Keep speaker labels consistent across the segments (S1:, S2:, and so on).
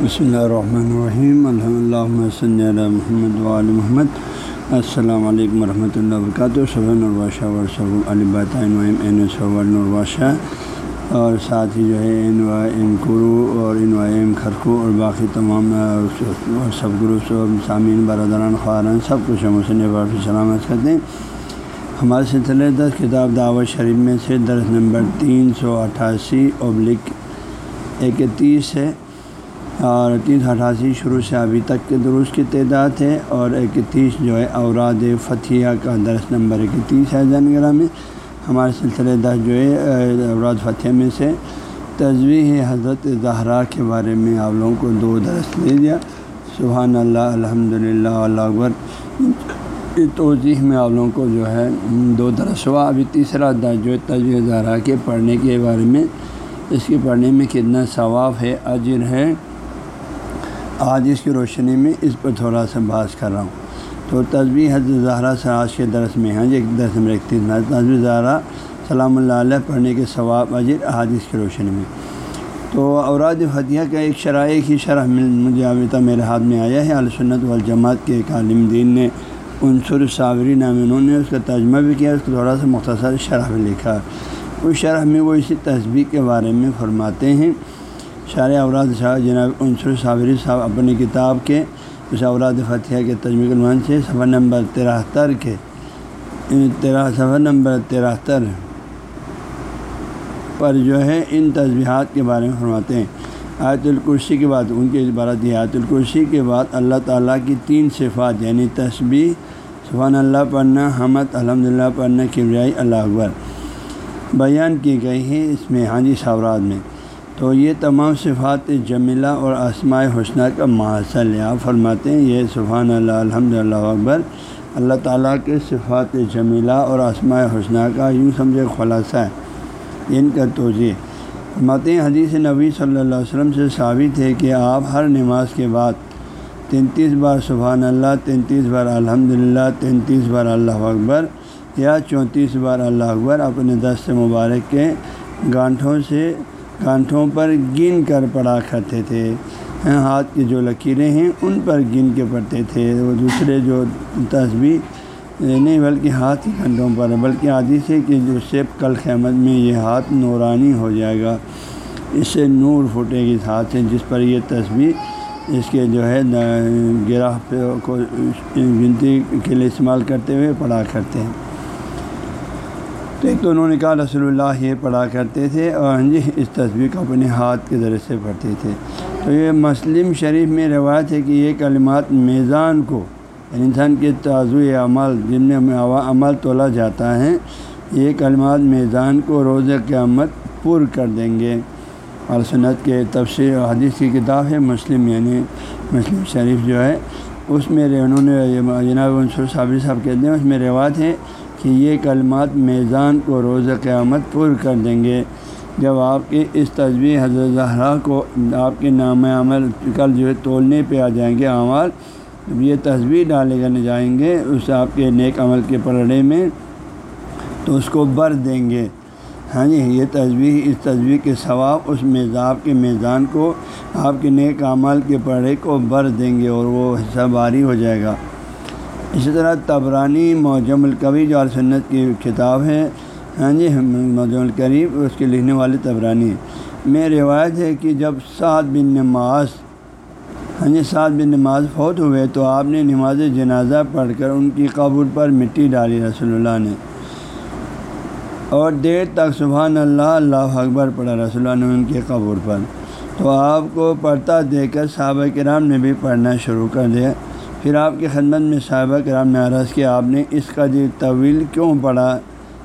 S1: بسم اللہ الرحمن الرحیم الحمد اللہ صلی اللہ محمد وعلی محمد۔ السلام علیکم ورحمۃ اللہ وبرکاتہ۔ صبح نرواشہ ورثب البۃین صور نرواشہ اور ساتھ ہی جو ہے این و ایم کرو اور ان و ایم کھرکو اور باقی تمام سب گروپ سامعین، برادران خواران سب کچھ ہم حسن وافی سلامت کرتے ہیں۔ ہمارے سلسلے دس کتاب دعوت شریف میں سے درس نمبر تین سو اٹھاسی ابلک اکتیس ہے۔ اور تین سو اٹھاسی شروع سے ابھی تک کے درست کی تعداد ہے اور اکتیس جو ہے اوراد فتھیہ کا درس نمبر اکتیس ہے جنگرہ میں۔ ہمارے سلسلے دس جو ہے اوراد فتح میں سے۔ تجویح حضرت زہرا کے بارے میں آپ لوگوں کو دو درس لے دیا۔ سبحان اللہ الحمد للہ اللہ اکبر۔ توضیح میں آپ لوگوں کو جو ہے دو درس ہوا۔ ابھی تیسرا درس جو ہے تجویح زہرا کے پڑھنے کے بارے میں۔ اس کے پڑھنے میں کتنا ثواب ہے، اجر ہے۔ آج اس کی روشنی میں اس پر تھوڑا سا بحث کر رہا ہوں۔ تو تصویر حضرت زہرا سے آج کے درس میں ہاں جی ایک درس نمبر اکتیس تصویر زہرا سلام اللہ علیہ پڑھنے کے ثواب اجر حادث کی روشنی میں۔ تو اوراد فتح کا ایک شرائع کی شرح مجھے ابھی میرے ہاتھ میں آیا ہے۔ السنت والجماعت کے ایک عالم دین نے عنصر صابری نام انہوں نے اس کا ترجمہ بھی کیا، اس کو تھوڑا سا مختصر شرح بھی لکھا۔ اس شرح میں وہ اسی تصویر کے بارے میں فرماتے ہیں۔ شار اوراد شاہ جناب عنصر صابری صاحب، اپنی کتاب کے اس اوراد فتح کے تجمہ المان سے صفحہ نمبر ترہتر کے تیرہ صفحہ نمبر ترہتر پر جو ہے ان تجبیہات کے بارے میں فرماتے ہیں۔ آیت الکرسی کے بعد، ان کے عبارت یہ آیت الکرسی کے بعد اللہ تعالیٰ کی تین صفات یعنی تسبیح، سبحان اللہ، پڑھنا، حمد الحمد للہ پڑھنا، کبریائی، اللہ اکبر، بیان کی گئی ہے اس میں ہاں جی سورات میں۔ تو یہ تمام صفات جمیلہ اور اسماء حسنہ کا محاصل ہے آپ فرماتے ہیں، یہ سبحان اللہ الحمد للہ اکبر۔ اللہ تعالیٰ کے صفات جمیلہ اور اسماء حسنہ کا یوں سمجھے خلاصہ ہے۔ ان کا توجہ فرماتے ہیں، حدیث نبی صلی اللہ علیہ وسلم سے ثابت ہے کہ آپ ہر نماز کے بعد تینتیس بار سبحان اللہ، تینتیس بار الحمد للہ تینتیس بار اللہ اکبر یا چونتیس بار اللہ اکبر اپنے دست مبارک کے گانٹھوں سے گانٹھوں پر گن کر پڑھا کرتے تھے۔ ہاں، ہاتھ کی جو لکیریں ہیں، ان پر گن کے پڑھتے تھے۔ وہ دوسرے جو تصویر نہیں بلکہ ہاتھ کی گھنٹوں پر، بلکہ عادی سے کہ جو سیب کل قیامت میں یہ ہاتھ نورانی ہو جائے گا۔ اس سے نور پھوٹے گی، اس ہاتھ سے، جس پر یہ تصویر اس کے جو ہے، گراہ کو گنتی کے لیے استعمال کرتے ہوئے پڑھا کرتے ہیں۔ تو ایک تو انہوں نے کہا رسول اللہ یہ پڑھا کرتے تھے اور ہاں جی اس تصویر کو اپنے ہاتھ کے ذریعے سے پڑھتے تھے۔ تو یہ مسلم شریف میں روایت ہے کہ یہ کلمات میزان کو یعنی انسان کے تعزو عمل، جن میں عمل تولا جاتا ہے، یہ کلمات میزان کو روز قیامت پر کر دیں گے۔ اور سنت کے تفسیر حدیث کی کتاب ہے مسلم یعنی مسلم شریف جو ہے، اس میں انہوں نے جناب عنصر صابری صاحب کہتے ہیں، اس میں روایت ہے کہ یہ کلمات میزان کو روز قیامت پر کر دیں گے۔ جب آپ کی اس تصویر حضرت زہرا کو آپ کے نام عمل کل جو ہے تولنے پہ آ جائیں گے اعمال جب یہ تصویر ڈالے گا جائیں گے، اس آپ کے نیک عمل کے پلڑے میں تو اس کو بر دیں گے۔ ہاں جی یہ تصویر اس تصویر کے ثواب اس میزاب کے میزان کو آپ کے نیک عمل کے پڑھے کو بر دیں گے اور وہ حصہ باری ہو جائے گا۔ اسی طرح تبرانی موجم القبی جو سنت کی کتاب ہے ہاں جی موجم القریب اس کے لکھنے والے تبرانی میں روایت ہے کہ جب سعد بن نماز ہاں جی سعد بن نماز فوت ہوئے تو آپ نے نماز جنازہ پڑھ کر ان کی قبر پر مٹی ڈالی رسول اللہ نے۔ اور دیر تک سبحان اللہ اللہ اکبر پڑھا رسول اللہ نے ان کی قبر پر۔ تو آپ کو پڑھتا دیکھ کر صحابہ کرام نے بھی پڑھنا شروع کر دیا۔ پھر آپ کی خدمت میں صاحبہ کرام نے عرض کیا آپ نے اس کا جی طویل کیوں پڑھا؟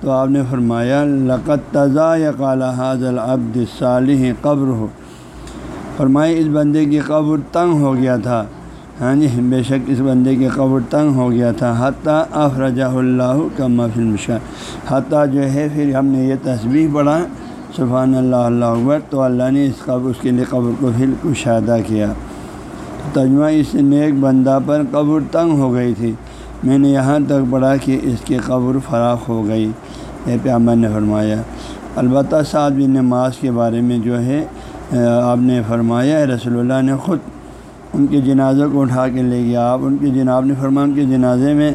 S1: تو آپ نے فرمایا لقت تضا یا کالا حاض العبد صالح قبر ہو فرمائے اس بندے کی قبر تنگ ہو گیا تھا۔ ہاں جی بے شک اس بندے کی قبر تنگ ہو گیا تھا۔ حتیٰ افرجہ اللہ کا محفل مشا حتیٰ جو ہے، پھر ہم نے یہ تصویر پڑھا۔ سبحان اللہ اللہ اکبر۔ تو اللہ نے اس قبر، اس کے لیے قبر کو پھر کشادہ کیا۔ تجمہ اس نیک بندہ پر قبر تنگ ہو گئی تھی۔ میں نے یہاں تک پڑھا کہ اس کی قبر فراخ ہو گئی۔ اے پیامبر نے فرمایا، البتہ سعد بن نماز کے بارے میں جو ہے، آپ نے فرمایا، رسول اللہ نے خود ان کے جنازے کو اٹھا کے لے گیا۔ آپ ان کے جناب نے فرمایا، ان کے جنازے میں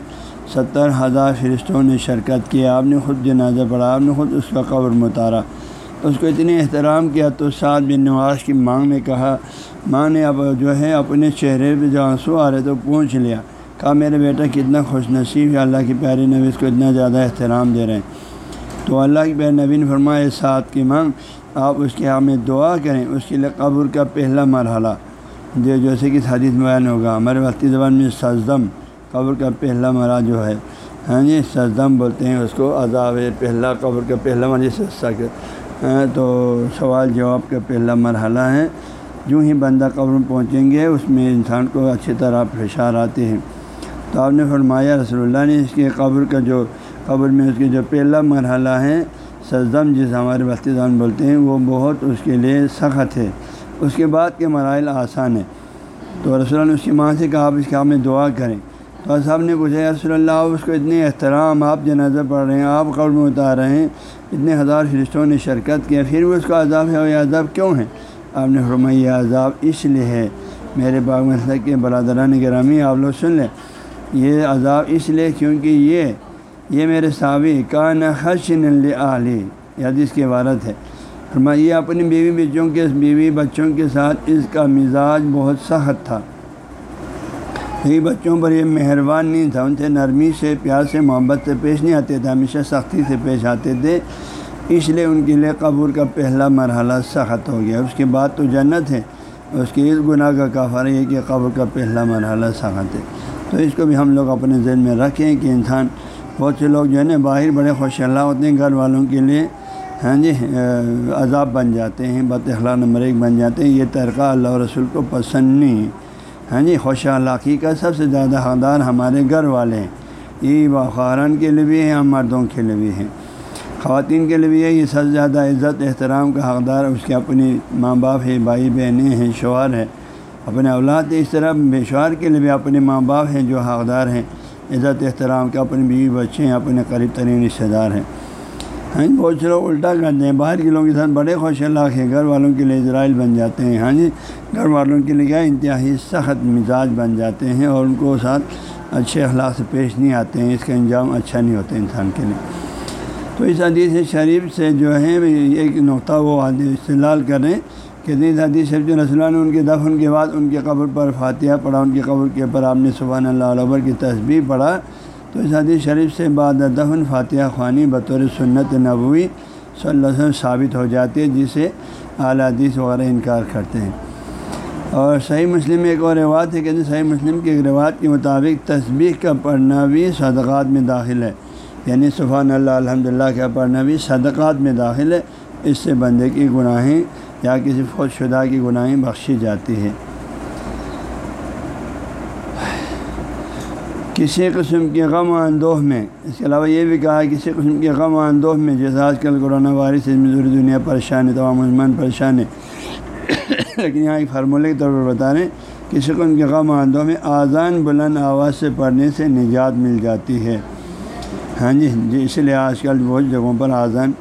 S1: ستر ہزار فرشتوں نے شرکت کیا آپ نے خود جنازہ پڑھا، آپ نے خود اس کا قبر متارا۔ اس کو اتنے احترام کیا تو سعد بن نواز کی مانگ نے کہا ماں نے اب جو ہے اپنے چہرے پہ جو آنسو آ رہے تو پوچھ لیا۔ کہا میرے بیٹا کتنا خوش نصیب ہے اللہ کی پیاری نبی اس کو اتنا زیادہ احترام دے رہے ہیں۔ تو اللہ کی پیاری نبی نے فرمایا سعد کی مانگ آپ اس کے ہاں ہمیں دعا کریں اس کے لیے قبر کا پہلا مرحلہ۔ جو جیسے کہ حدیث بیان ہوگا ہمارے وقتی زبان میں سزدم قبر کا پہلا مرا جو ہے ہاں جی سزدم بولتے ہیں اس کو عذاب پہلا قبر کا پہلا مرا جیسے ہاں، تو سوال جواب کا پہلا مرحلہ ہے۔ جو ہی بندہ قبر میں پہنچیں گے، اس میں انسان کو اچھی طرح فشار آتے ہیں۔ تو آپ نے فرمایا، رسول اللہ نے اس کے قبر کا جو، قبر میں اس کے جو پہلا مرحلہ ہے سزدم جس ہمارے بستی زبان بولتے ہیں، وہ بہت اس کے لیے سخت ہے۔ اس کے بعد کے مراحل آسان ہے تو رسول اللہ نے اس کی ماں سے کہا، آپ اس کے میں دعا کریں۔ تو صاحب نے پوچھا رسول اللہ، آپ اس کو اتنے احترام، آپ جنازہ پڑھ رہے ہیں، آپ قبر میں اتار رہے ہیں، اتنے ہزار فرشتوں نے شرکت کیا، پھر بھی اس کا عذاب ہے اور یہ عذاب کیوں ہے؟ آپ نے فرمایا، یہ عذاب اس لیے ہے، میرے باغ مسئلہ کے برادران گرامی، آپ لوگ سن لیں۔ یہ عذاب اس لیے کیونکہ یہ یہ میرے صحابی کا نہ علی حدیث کی عبارت ہے۔ فرمایا، یہ اپنی بیوی بچوں کے، بیوی بچوں کے ساتھ اس کا مزاج بہت سخت تھا۔ یہ بچوں پر یہ مہربان نہیں تھا، ان سے نرمی سے، پیار سے، محبت سے پیش نہیں آتے تھے، ہمیشہ سختی سے پیش آتے تھے۔ اس لیے ان کے لیے قبر کا پہلا مرحلہ سخت ہو گیا۔ اس کے بعد تو جنت ہے، اس کے اس گناہ کا کافر یہ کہ قبر کا پہلا مرحلہ سخت ہے۔ تو اس کو بھی ہم لوگ اپنے ذہن میں رکھیں کہ انسان بہت سے لوگ جو ہے نا، باہر بڑے خوش اللہ ہوتے ہیں، گھر والوں کے لیے ہاں جی عذاب بن جاتے ہیں، بد اخلاق نمبر ایک بن جاتے ہیں۔ یہ طریقہ اللہ رسول کو پسند نہیں ہاں جی خوش علاقی کا سب سے زیادہ حقدار ہمارے گھر والے ہیں۔ یہ بخاران کے لیے بھی ہیں ہم مردوں کے لیے بھی ہیں؟ خواتین کے لیے بھی ہے یہ سب سے زیادہ عزت، احترام کا حقدار اس کے اپنی ماں باپ ہے بھائی بہنیں ہیں، شوہر ہے اپنے اولاد اس طرح بے شوہر کے لیے بھی اپنے ماں باپ ہیں جو حقدار ہیں۔ عزت، احترام کے اپنے بیوی بچے ہیں، اپنے قریب ترین رشتے دار ہیں۔ ہاں جی بہت سے لوگ الٹا کرتے ہیں۔ باہر کے لوگوں کے ساتھ بڑے خوش اللہ ہے گھر والوں کے لیے اسرائیل بن جاتے ہیں۔ ہاں جی گھر والوں کے لیے کیا انتہائی سخت مزاج بن جاتے ہیں اور ان کو ساتھ اچھے اخلاق سے پیش نہیں آتے ہیں۔ اس کا انجام اچھا نہیں ہوتا انسان کے لیے۔ تو اس حدیث شریف سے جو ہے، ایک نقطہ وہ استعلال کریں کہ اس حدیث شریف جو رسول نے ان کے دفن کے بعد ان کے قبر پر فاتحہ پڑھا، ان کے قبر کے اوپر آپ نے سبحان اللہ علیہ کی تصویر پڑھا۔ تو اس حدیث شریف سے بعد دفن فاتحہ خوانی بطور سنت نبوی صلی اللہ علیہ وسلم ثابت ہو جاتی ہے، جسے اعلیٰ حدیث وغیرہ انکار کرتے ہیں۔ اور صحیح مسلم میں ایک اور روایت ہے کہ صحیح مسلم کی ایک روایت کے مطابق تصبیح کا پڑھنا بھی صدقات میں داخل ہے۔ یعنی سبحان اللہ الحمد للہ کا پڑھنا بھی صدقات میں داخل ہے۔ اس سے بندے کی گناہیں یا کسی فوج شدہ کی گناہیں بخشی جاتی ہے کسی قسم کے غم و اندوہ میں، اس کے علاوہ یہ بھی کہا ہے، کسی قسم کے غم و اندوہ میں، جیسے آج کل کرونا وائرس سے مزوری دنیا پریشان ہے، تمام عثمان پریشان ہے لیکن یہاں ایک فارمولے کے طور پر بتا رہے ہیں، کسی قسم کے غم و اندوہ میں آزان بلند آواز سے پڑھنے سے نجات مل جاتی ہے۔ ہاں جی جی اس لیے آج کل بہت جگہوں پر آزان،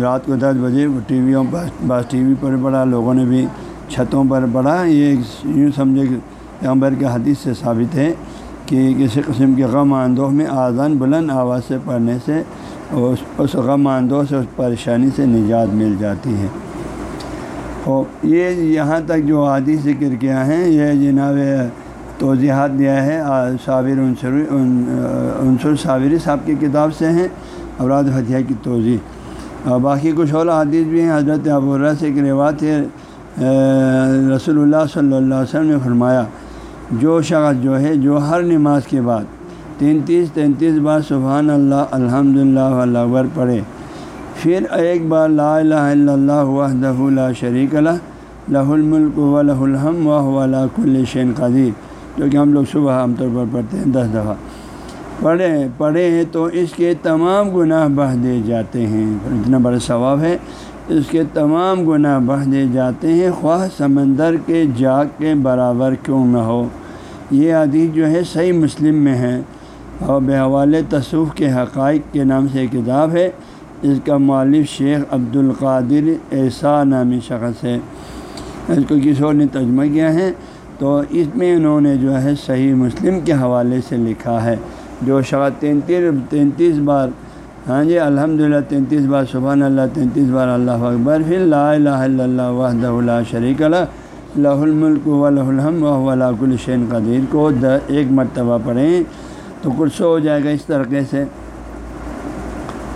S1: رات کو دس بجے ٹی ویوں پر بعض ٹی وی پر پڑھا لوگوں نے بھی چھتوں پر پڑھا یہ یوں سمجھے کہ پیغمبر کے حدیث سے ثابت ہے کہ کسی قسم کے غم آندوہ میں آزان بلند آواز سے پڑھنے سے اس اس غم آندوہ سے، اس پریشانی سے نجات مل جاتی ہے۔ اور یہ یہاں تک جو عادی ذکر کیا ہے، یہ جناب توضیحات دیا ہے صابر عنصر عنصر صابری صاحب کی کتاب سے ہیں اوراد فتح کی توضیح۔ اور باقی کچھ اور حادث بھی ہیں، حضرت ابورہ سے ایک روایت ہے رسول اللہ صلی اللہ علیہ وسلم نے فرمایا، جو شخص جو ہے، جو ہر نماز کے بعد تینتیس تینتیس بار سبحان اللہ الحمد للہ اکبر پڑھے، پھر ایک بار لا الہ الا اللہ وحدہ لا شریک اللہ لہ الملک و لہ الحم و لا کل شین قدیر۔ جو کہ ہم لوگ صبح عام طور پر پڑھتے ہیں، دس دفعہ۔ پڑھے پڑھے ہیں تو اس کے تمام گناہ بہ دے جاتے ہیں۔ اتنا بڑا ثواب ہے۔ اس کے تمام گناہ بہ دے جاتے ہیں۔ خواہ سمندر کے جاگ کے برابر کیوں نہ ہو۔ یہ عدیث جو ہے صحیح مسلم میں ہے۔ اور بے حوالے تصوف کے حقائق کے نام سے کتاب ہے۔ اس کا مالف شیخ عبد القادر ایسا نامی شخص ہے۔ اس کو کسی اور نے ترجمہ کیا ہے۔ تو اس میں انہوں نے جو ہے صحیح مسلم کے حوالے سے لکھا ہے، جو شخص تینتیس تینتیس بار ہاں جی الحمد للہ تینتیس بار سبحان اللہ تینتیس بار، اللہ اکبر، پھر لا الہ الا اللہ وحدہ اللہ شریک اللہ لہ الملک و لہ الحم و لاک الشین قدیر، کو ایک مرتبہ پڑھیں تو کچھ ہو جائے گا اس طریقے سے۔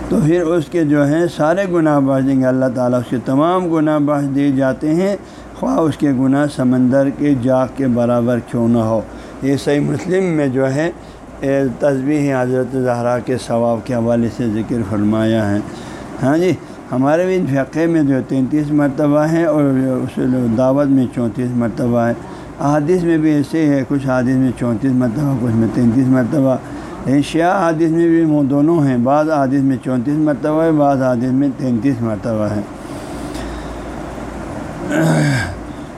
S1: تو پھر اس کے جو ہیں سارے گناہ بخش دیں گے، اللہ تعالیٰ اس کے تمام گناہ بخش دیے جاتے ہیں۔ خواہ اس کے گناہ سمندر کے جاگ کے برابر کیوں نہ ہو۔ یہ صحیح مسلم میں جو ہے تصویر حضرت زہرا کے ثواب کے حوالے سے ذکر فرمایا ہے۔ ہاں جی ہمارے بھی فقے میں جو تینتیس مرتبہ ہے اور اس دعوت میں چونتیس مرتبہ ہے۔ احادیث میں بھی ایسے ہے، کچھ حادث میں چونتیس مرتبہ، کچھ میں تینتیس مرتبہ۔ لیکن شیعہ حادث میں بھی وہ دونوں ہیں، بعض حادث میں چونتیس مرتبہ ہے، بعض حادث میں تینتیس مرتبہ ہے۔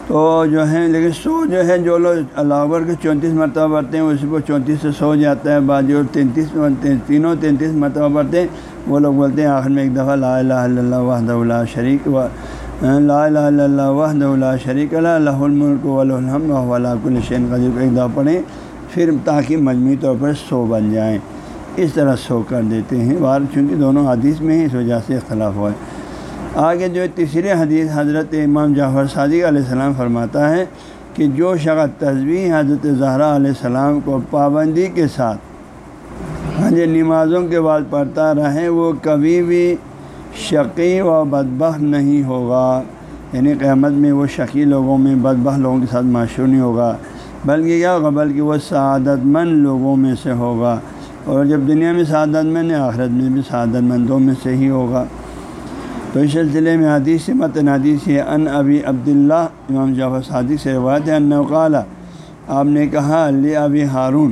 S1: تو جو ہے لیکن سو جو ہے جو لوگ اللہ اکبر کے چونتیس مرتبہ پڑھتے ہیں اسی کو چونتیس سے سو جاتا ہے بعض جو تینتیس، تینوں تینتیس مرتبہ پڑھتے ہیں، وہ لوگ بولتے ہیں آخر میں ایک دفعہ لا الہ الا اللہ وحدہ اللہ شریک و لا الہ الا اللہ وحدہ اللہ شریک اللہ اللہ الملک الحمد ولاک الشین قدیر۔ کو ایک دفعہ پڑھیں، پھر تاکہ مجموعی طور پر سو بن جائیں۔ اس طرح سو کر دیتے ہیں۔ بار چونکہ دونوں حدیث میں اس وجہ سے اختلاف ہوا ہے۔ آگے جو تیسری حدیث حضرت امام جعفر صادق علیہ السلام فرماتا ہے کہ جو شخص تصویر حضرت زہرا علیہ السلام کو پابندی کے ساتھ ہاں جی نمازوں کے بعد پڑھتا رہے، وہ کبھی بھی شقی و بدبخ نہیں ہوگا۔ یعنی قیامت میں وہ شقی لوگوں میں بدبخ لوگوں کے ساتھ معشور نہیں ہوگا، بلکہ کیا ہوگا؟ بلکہ وہ سعادت مند لوگوں میں سے ہوگا۔ اور جب دنیا میں سعادت مند ہے آخرت میں بھی سعادت مندوں میں سے ہی ہوگا۔ تو اس سلسلے میں حدیث متن حدیث ہے، ان ابی عبداللہ، امام جعفر صادق سے روایت ہے ان آپ نے کہا علی ابی ہارون۔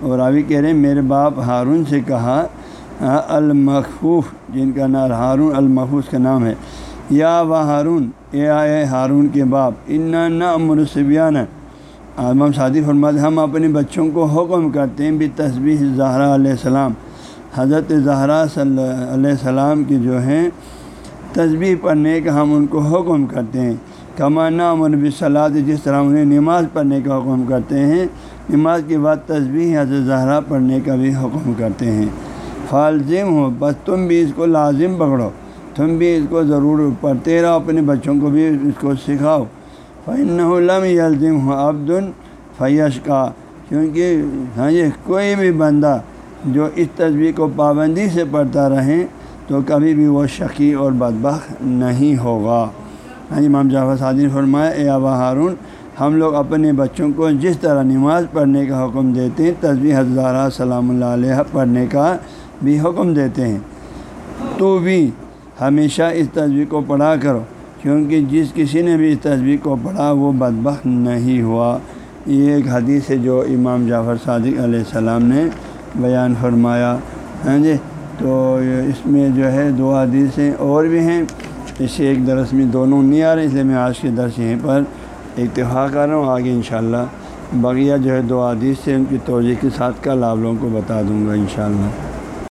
S1: اور ابھی کہہ رہے ہیں، میرے باپ ہارون سے کہا المخوف جن کا نام ہارون المخوف کا نام ہے۔ یا و ہارون، اے آئے ہارون کے باپ ان نہ مرسبیانہ امام شادی فرماتے ہم اپنے بچوں کو حکم کرتے ہیں بھی تصویر زہرا علیہ السلام۔ حضرت زہرا صلی علیہ السلام کی جو ہیں تصویر پڑھنے کا ہم ان کو حکم کرتے ہیں۔ کمانا نبی صلاح جس طرح انہیں نماز پڑھنے کا حکم کرتے ہیں، نماز کے بعد تصویر حضرت زہرا پڑھنے کا بھی حکم کرتے ہیں۔ فالزم ہو، بس تم بھی اس کو لازم پکڑو۔ تم بھی اس کو ضرور پڑھتے رہو، اپنے بچوں کو بھی اس کو سکھاؤ۔ فن علم یلزم ہو عبد فیش کا کیونکہ ہاں جی کوئی بھی بندہ جو اس تصویر کو پابندی سے پڑھتا رہیں تو کبھی بھی وہ شقی اور بدبخ نہیں ہوگا۔ ہاں جی امام جعفر صادر فرمایا، اے آبا ہارون، ہم لوگ اپنے بچوں کو جس طرح نماز پڑھنے کا حکم دیتے ہیں تصویر حضرہ سلام اللہ علیہ پڑھنے کا بھی حکم دیتے ہیں۔ تو بھی ہمیشہ اس تصویر کو پڑھا کرو، کیونکہ جس کسی نے بھی اس تصویر کو پڑھا، وہ بدبخ نہیں ہوا۔ یہ ایک حدیث ہے جو امام جعفر صادق علیہ السلام نے بیان فرمایا۔ ہاں جی تو اس میں جو ہے دو حدیثیں اور بھی ہیں۔ اسے ایک درس میں دونوں نہیں آ رہے، اس لیے میں آج کے درس یہیں پر اتفاق کر رہا ہوں۔ آگے انشاءاللہ شاء بقیہ جو ہے دو حدیث سے ان کی توجہ کے ساتھ کل آپ لوگوں کو بتا دوں گا انشاءاللہ۔